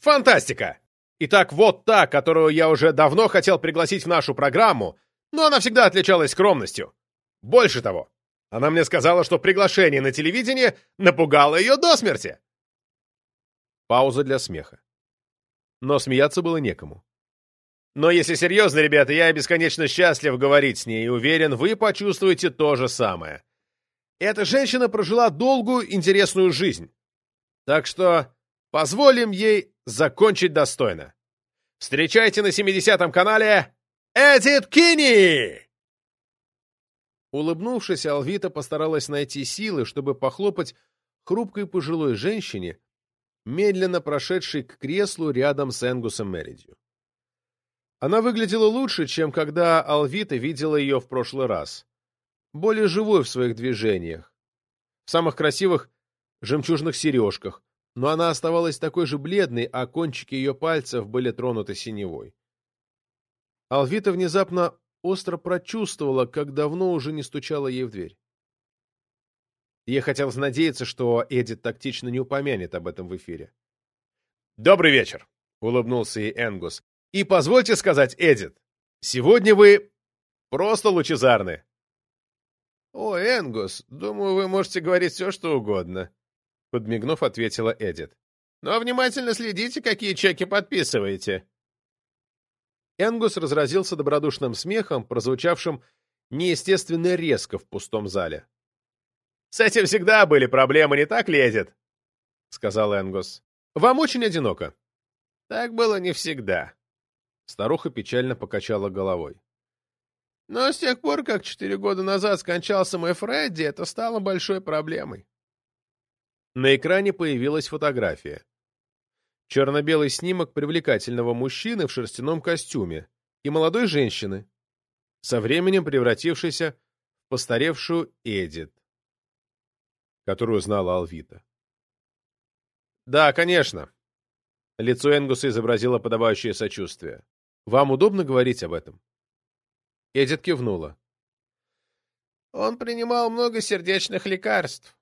«Фантастика! Итак, вот та, которую я уже давно хотел пригласить в нашу программу, но она всегда отличалась скромностью. Больше того, она мне сказала, что приглашение на телевидение напугало ее до смерти!» Пауза для смеха. Но смеяться было некому. Но если серьезно, ребята, я бесконечно счастлив говорить с ней и уверен, вы почувствуете то же самое. Эта женщина прожила долгую, интересную жизнь. Так что позволим ей закончить достойно. Встречайте на 70-м канале Эдит Кини! Улыбнувшись, Алвита постаралась найти силы, чтобы похлопать хрупкой пожилой женщине, медленно прошедшей к креслу рядом с Энгусом Меридью. Она выглядела лучше, чем когда Алвита видела ее в прошлый раз. Более живой в своих движениях, в самых красивых жемчужных сережках, но она оставалась такой же бледной, а кончики ее пальцев были тронуты синевой. Алвита внезапно остро прочувствовала, как давно уже не стучала ей в дверь. Ей хотелось надеяться, что Эдит тактично не упомянет об этом в эфире. «Добрый вечер!» — улыбнулся ей Энгус. И позвольте сказать, Эдит, сегодня вы просто лучезарны. О, Энгус, думаю, вы можете говорить все, что угодно, подмигнув, ответила Эдит. Но внимательно следите, какие чеки подписываете. Энгус разразился добродушным смехом, прозвучавшим неестественно резко в пустом зале. «С этим всегда были проблемы, не так ли, Эдит?» — сказал Энгус. «Вам очень одиноко». «Так было не всегда», Старуха печально покачала головой. Но с тех пор, как четыре года назад скончался мой Фредди, это стало большой проблемой. На экране появилась фотография. Черно-белый снимок привлекательного мужчины в шерстяном костюме и молодой женщины, со временем превратившейся в постаревшую Эдит, которую знала Алвита. «Да, конечно», Лицо Энгуса изобразило подобающее сочувствие. «Вам удобно говорить об этом?» Эдит кивнула. «Он принимал много сердечных лекарств.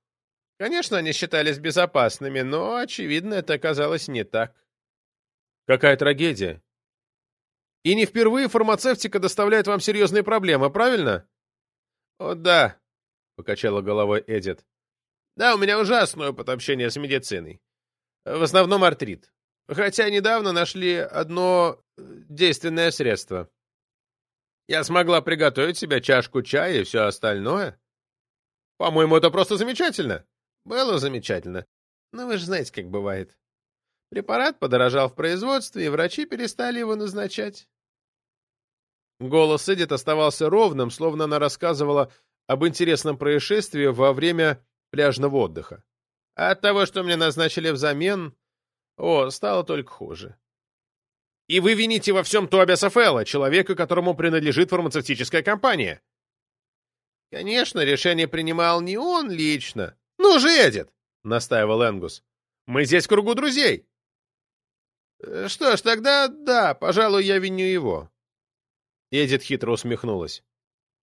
Конечно, они считались безопасными, но, очевидно, это оказалось не так». «Какая трагедия!» «И не впервые фармацевтика доставляет вам серьезные проблемы, правильно?» «О, да», — покачала головой Эдит. «Да, у меня ужасный опыт общения с медициной. В основном артрит. Хотя недавно нашли одно э, действенное средство. Я смогла приготовить себе чашку чая и все остальное. По-моему, это просто замечательно. Было замечательно. Но вы же знаете, как бывает. Препарат подорожал в производстве, и врачи перестали его назначать. Голос Эдит оставался ровным, словно она рассказывала об интересном происшествии во время пляжного отдыха. А от того, что мне назначили взамен, о, стало только хуже. И вы вините во всем Тобиаса Фелла, человека, которому принадлежит фармацевтическая компания. Конечно, решение принимал не он лично. Ну же, Эдит, настаивал Энгус. Мы здесь в кругу друзей. Э, что ж, тогда да, пожалуй, я виню его. Эдит хитро усмехнулась.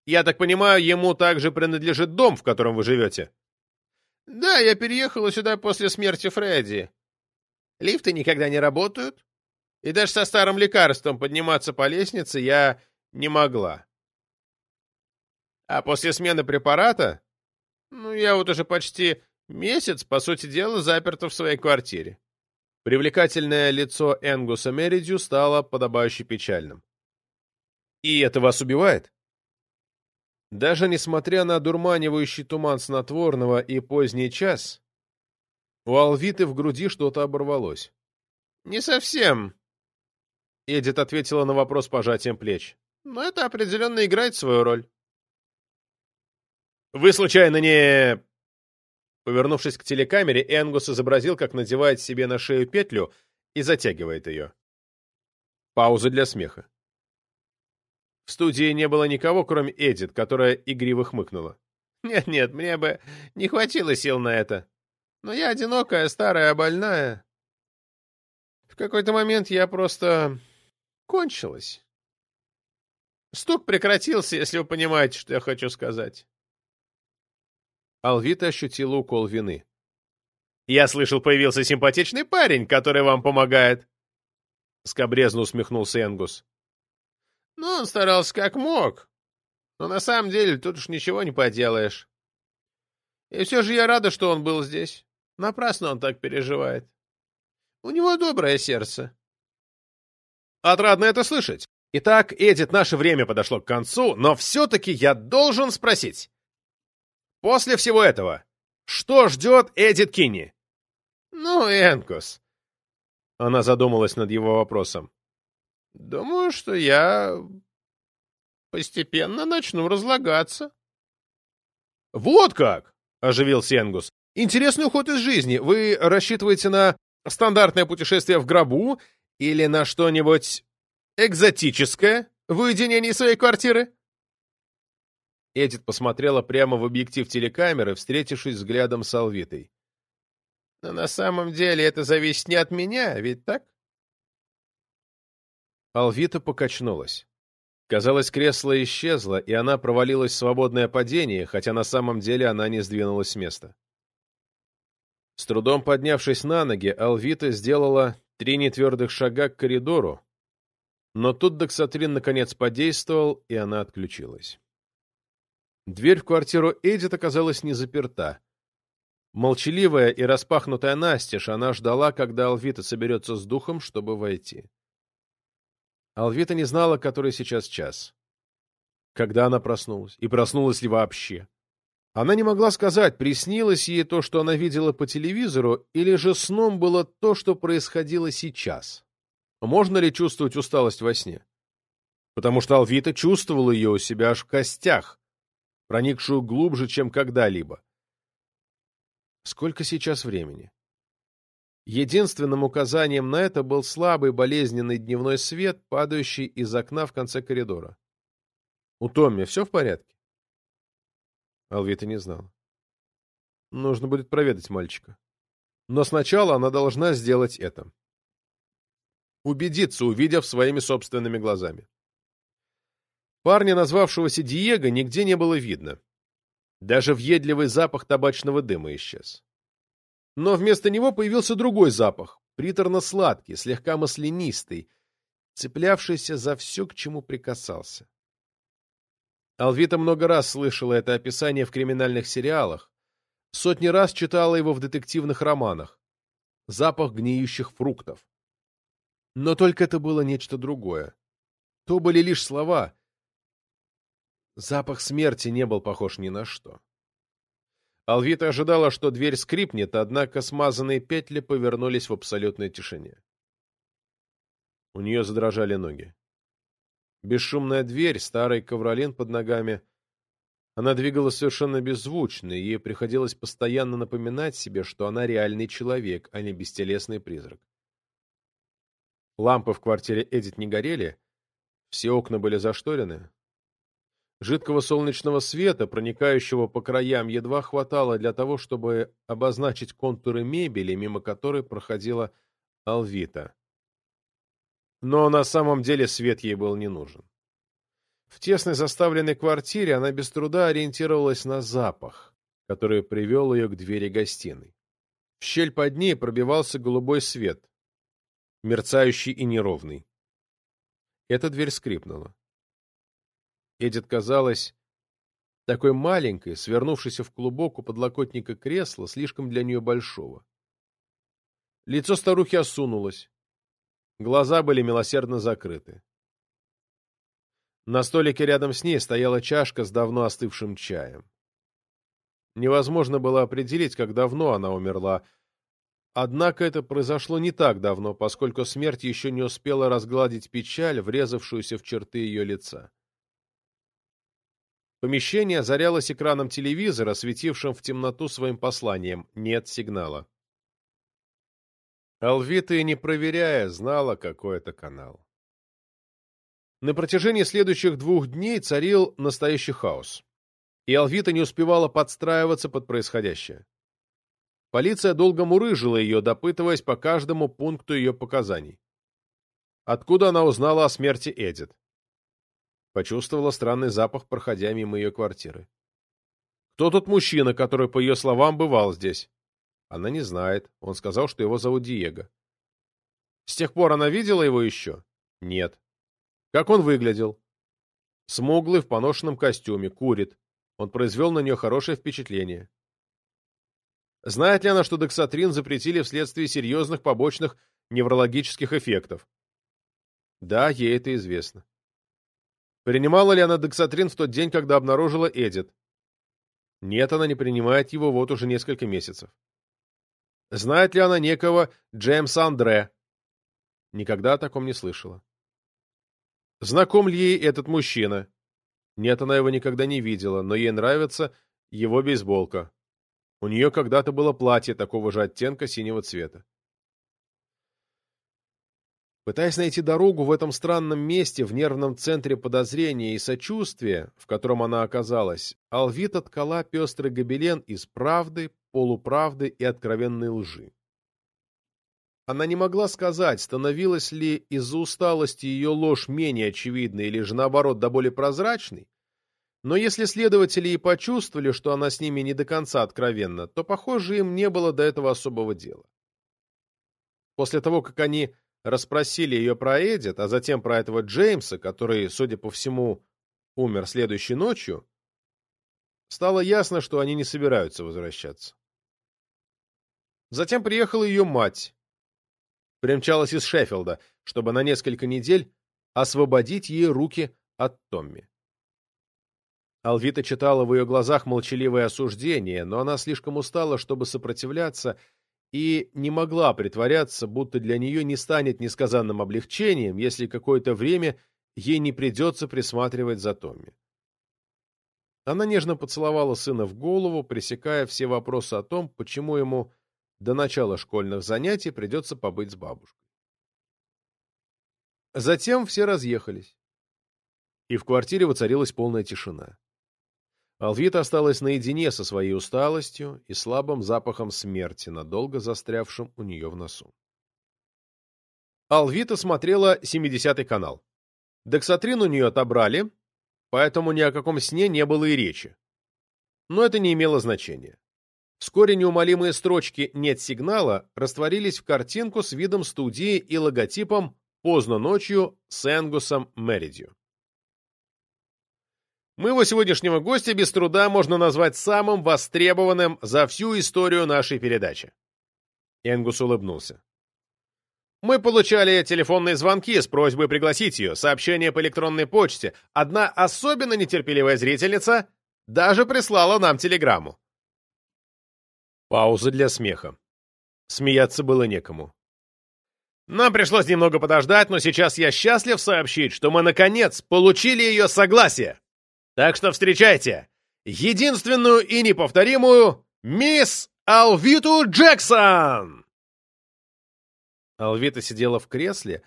Я так понимаю, ему также принадлежит дом, в котором вы живете? Да, я переехала сюда после смерти Фредди. Лифты никогда не работают, и даже со старым лекарством подниматься по лестнице я не могла. А после смены препарата, ну, я вот уже почти месяц, по сути дела, заперта в своей квартире. Привлекательное лицо Энгуса Меридью стало подобающе печальным. «И это вас убивает?» Даже несмотря на дурманивающий туман снотворного и поздний час, у Алвиты в груди что-то оборвалось. «Не совсем», — Эдит ответила на вопрос пожатием плеч. «Но это определенно играет свою роль». «Вы, случайно, не...» Повернувшись к телекамере, Энгус изобразил, как надевает себе на шею петлю и затягивает ее. Пауза для смеха. В студии не было никого, кроме Эдит, которая игриво хмыкнула. «Нет-нет, мне бы не хватило сил на это. Но я одинокая, старая, больная. В какой-то момент я просто кончилась. Стук прекратился, если вы понимаете, что я хочу сказать. Алвита ощутила укол вины. «Я слышал, появился симпатичный парень, который вам помогает!» Скобрезно усмехнулся Энгус. «Ну, он старался как мог. Но на самом деле тут уж ничего не поделаешь. И все же я рада, что он был здесь. Напрасно он так переживает. У него доброе сердце». «Отрадно это слышать. Итак, Эдит, наше время подошло к концу, но все-таки я должен спросить. После всего этого, что ждет Эдит Кинни?» «Ну, Энкус...» Она задумалась над его вопросом. «Думаю, что я постепенно начну разлагаться». «Вот как!» — оживился Энгус. «Интересный уход из жизни. Вы рассчитываете на стандартное путешествие в гробу или на что-нибудь экзотическое в уединении своей квартиры?» Эдит посмотрела прямо в объектив телекамеры, встретившись взглядом с Алвитой. Но на самом деле это зависит не от меня, ведь так? Алвита покачнулась. Казалось, кресло исчезло, и она провалилась в свободное падение, хотя на самом деле она не сдвинулась с места. С трудом поднявшись на ноги, Алвита сделала три нетвердых шага к коридору, но тут Доксатрин наконец подействовал, и она отключилась. Дверь в квартиру Эдит оказалась не заперта. Молчаливая и распахнутая настежь, она ждала, когда Алвита соберется с духом, чтобы войти. Алвита не знала, который сейчас час. Когда она проснулась? И проснулась ли вообще? Она не могла сказать, приснилось ей то, что она видела по телевизору, или же сном было то, что происходило сейчас. Можно ли чувствовать усталость во сне? Потому что Алвита чувствовала ее у себя аж в костях, проникшую глубже, чем когда-либо. Сколько сейчас времени? Единственным указанием на это был слабый болезненный дневной свет, падающий из окна в конце коридора. У Томми все в порядке? Алвита не знала. Нужно будет проведать мальчика. Но сначала она должна сделать это. Убедиться, увидев своими собственными глазами. Парня, назвавшегося Диего, нигде не было видно. Даже въедливый запах табачного дыма исчез. Но вместо него появился другой запах, приторно-сладкий, слегка маслянистый, цеплявшийся за все, к чему прикасался. Алвита много раз слышала это описание в криминальных сериалах, сотни раз читала его в детективных романах. Запах гниющих фруктов. Но только это было нечто другое. То были лишь слова, Запах смерти не был похож ни на что. Алвита ожидала, что дверь скрипнет, однако смазанные петли повернулись в абсолютной тишине. У нее задрожали ноги. Бесшумная дверь, старый ковролин под ногами. Она двигалась совершенно беззвучно, и ей приходилось постоянно напоминать себе, что она реальный человек, а не бестелесный призрак. Лампы в квартире Эдит не горели, все окна были зашторены, Жидкого солнечного света, проникающего по краям, едва хватало для того, чтобы обозначить контуры мебели, мимо которой проходила Алвита. Но на самом деле свет ей был не нужен. В тесной заставленной квартире она без труда ориентировалась на запах, который привел ее к двери гостиной. В щель под ней пробивался голубой свет, мерцающий и неровный. Эта дверь скрипнула. Эдит казалась такой маленькой, свернувшейся в клубок у подлокотника кресла, слишком для нее большого. Лицо старухи осунулось. Глаза были милосердно закрыты. На столике рядом с ней стояла чашка с давно остывшим чаем. Невозможно было определить, как давно она умерла, однако это произошло не так давно, поскольку смерть еще не успела разгладить печаль, врезавшуюся в черты ее лица. Помещение озарялось экраном телевизора, светившим в темноту своим посланием «Нет сигнала». Алвита, не проверяя, знала, какой это канал. На протяжении следующих двух дней царил настоящий хаос, и Алвита не успевала подстраиваться под происходящее. Полиция долго мурыжила ее, допытываясь по каждому пункту ее показаний. Откуда она узнала о смерти Эдит? Почувствовала странный запах, проходя мимо ее квартиры. Кто тот мужчина, который, по ее словам, бывал здесь? Она не знает. Он сказал, что его зовут Диего. С тех пор она видела его еще? Нет. Как он выглядел? Смуглый, в поношенном костюме, курит. Он произвел на нее хорошее впечатление. Знает ли она, что дексатрин запретили вследствие серьезных побочных неврологических эффектов? Да, ей это известно. Принимала ли она дексатрин в тот день, когда обнаружила Эдит? Нет, она не принимает его вот уже несколько месяцев. Знает ли она некого Джеймса Андре? Никогда о таком не слышала. Знаком ли ей этот мужчина? Нет, она его никогда не видела, но ей нравится его бейсболка. У нее когда-то было платье такого же оттенка синего цвета. Пытаясь найти дорогу в этом странном месте, в нервном центре подозрения и сочувствия, в котором она оказалась, Алвита ткала пестрый гобелен из правды, полуправды и откровенной лжи. Она не могла сказать, становилась ли из-за усталости ее ложь менее очевидной или же, наоборот, до более прозрачной, но если следователи и почувствовали, что она с ними не до конца откровенна, то, похоже, им не было до этого особого дела. После того, как они расспросили ее про Эдит, а затем про этого Джеймса, который, судя по всему, умер следующей ночью, стало ясно, что они не собираются возвращаться. Затем приехала ее мать. Примчалась из Шеффилда, чтобы на несколько недель освободить ей руки от Томми. Алвита читала в ее глазах молчаливое осуждение, но она слишком устала, чтобы сопротивляться, и не могла притворяться, будто для нее не станет несказанным облегчением, если какое-то время ей не придется присматривать за Томми. Она нежно поцеловала сына в голову, пресекая все вопросы о том, почему ему до начала школьных занятий придется побыть с бабушкой. Затем все разъехались, и в квартире воцарилась полная тишина. Алвита осталась наедине со своей усталостью и слабым запахом смерти, надолго застрявшим у нее в носу. Алвита смотрела 70-й канал. Дексатрин у нее отобрали, поэтому ни о каком сне не было и речи. Но это не имело значения. Вскоре неумолимые строчки «нет сигнала» растворились в картинку с видом студии и логотипом «Поздно ночью» с Энгусом Меридью. Моего сегодняшнего гостя без труда можно назвать самым востребованным за всю историю нашей передачи. Энгус улыбнулся. Мы получали телефонные звонки с просьбой пригласить ее, сообщения по электронной почте. Одна особенно нетерпеливая зрительница даже прислала нам телеграмму. Пауза для смеха. Смеяться было некому. Нам пришлось немного подождать, но сейчас я счастлив сообщить, что мы, наконец, получили ее согласие. Так что встречайте единственную и неповторимую мисс Алвиту Джексон!» Алвита сидела в кресле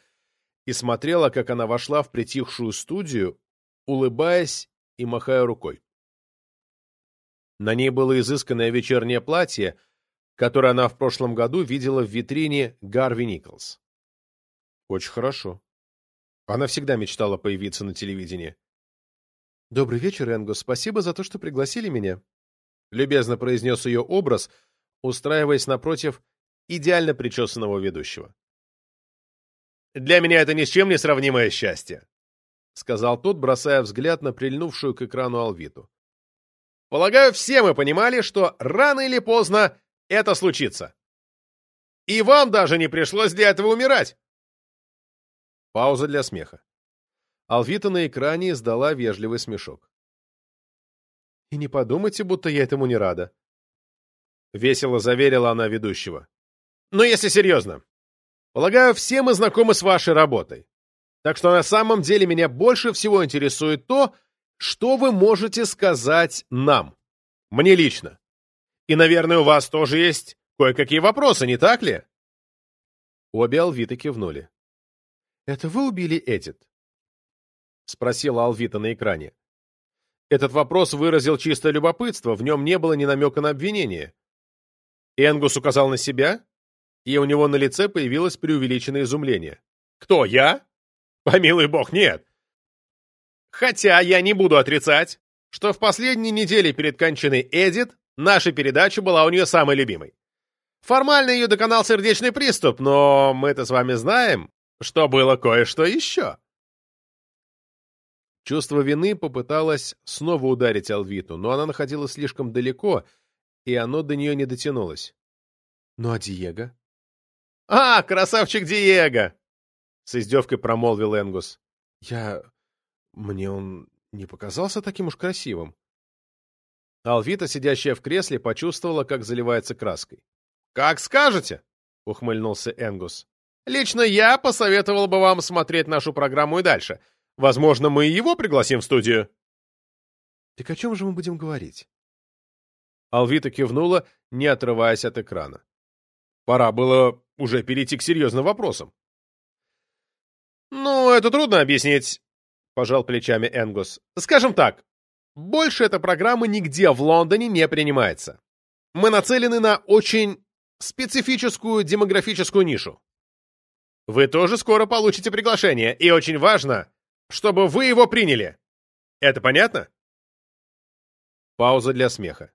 и смотрела, как она вошла в притихшую студию, улыбаясь и махая рукой. На ней было изысканное вечернее платье, которое она в прошлом году видела в витрине Гарви Николс. Очень хорошо. Она всегда мечтала появиться на телевидении. «Добрый вечер, Энго. Спасибо за то, что пригласили меня», — любезно произнес ее образ, устраиваясь напротив идеально причесанного ведущего. «Для меня это ни с чем не сравнимое счастье», — сказал тот, бросая взгляд на прильнувшую к экрану Алвиту. «Полагаю, все мы понимали, что рано или поздно это случится. И вам даже не пришлось для этого умирать». Пауза для смеха. Алвита на экране издала вежливый смешок. «И не подумайте, будто я этому не рада», — весело заверила она ведущего. «Но если серьезно, полагаю, все мы знакомы с вашей работой. Так что на самом деле меня больше всего интересует то, что вы можете сказать нам, мне лично. И, наверное, у вас тоже есть кое-какие вопросы, не так ли?» Обе Алвиты кивнули. «Это вы убили Эдит?» — спросила Алвита на экране. Этот вопрос выразил чисто любопытство, в нем не было ни намека на обвинение. Энгус указал на себя, и у него на лице появилось преувеличенное изумление. «Кто, я? Помилуй бог, нет. Хотя я не буду отрицать, что в последние недели перед кончиной Эдит наша передача была у нее самой любимой. Формально ее доконал сердечный приступ, но мы-то с вами знаем, что было кое-что еще». Чувство вины попыталось снова ударить Алвиту, но она находилась слишком далеко, и оно до нее не дотянулось. «Ну а Диего?» «А, красавчик Диего!» — с издевкой промолвил Энгус. «Я... мне он не показался таким уж красивым». Алвита, сидящая в кресле, почувствовала, как заливается краской. «Как скажете!» — ухмыльнулся Энгус. «Лично я посоветовал бы вам смотреть нашу программу и дальше. Возможно, мы и его пригласим в студию». «Так о чем же мы будем говорить?» Алвита кивнула, не отрываясь от экрана. Пора было уже перейти к серьезным вопросам. «Ну, это трудно объяснить», — пожал плечами Энгус. «Скажем так, больше эта программа нигде в Лондоне не принимается. Мы нацелены на очень специфическую демографическую нишу. Вы тоже скоро получите приглашение, и очень важно, чтобы вы его приняли. Это понятно?» Пауза для смеха.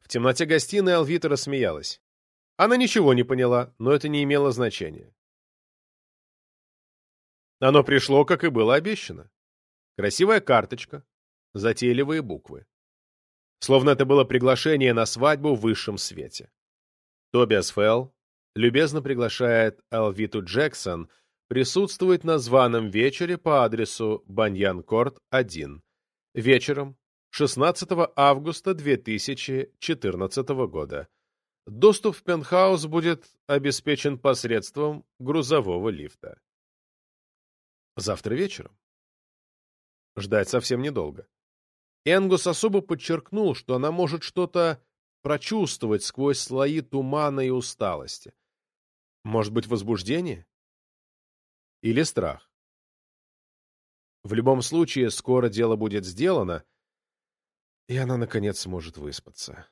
В темноте гостиной Алвита рассмеялась. Она ничего не поняла, но это не имело значения. Оно пришло, как и было обещано. Красивая карточка, затейливые буквы. Словно это было приглашение на свадьбу в высшем свете. Тобиас Фелл любезно приглашает Алвиту Джексон присутствовать на званом вечере по адресу Баньян-Корт, 1, вечером 16 августа 2014 года. Доступ в пентхаус будет обеспечен посредством грузового лифта. Завтра вечером. Ждать совсем недолго. Энгус особо подчеркнул, что она может что-то прочувствовать сквозь слои тумана и усталости. Может быть, возбуждение? Или страх? В любом случае, скоро дело будет сделано, и она, наконец, сможет выспаться.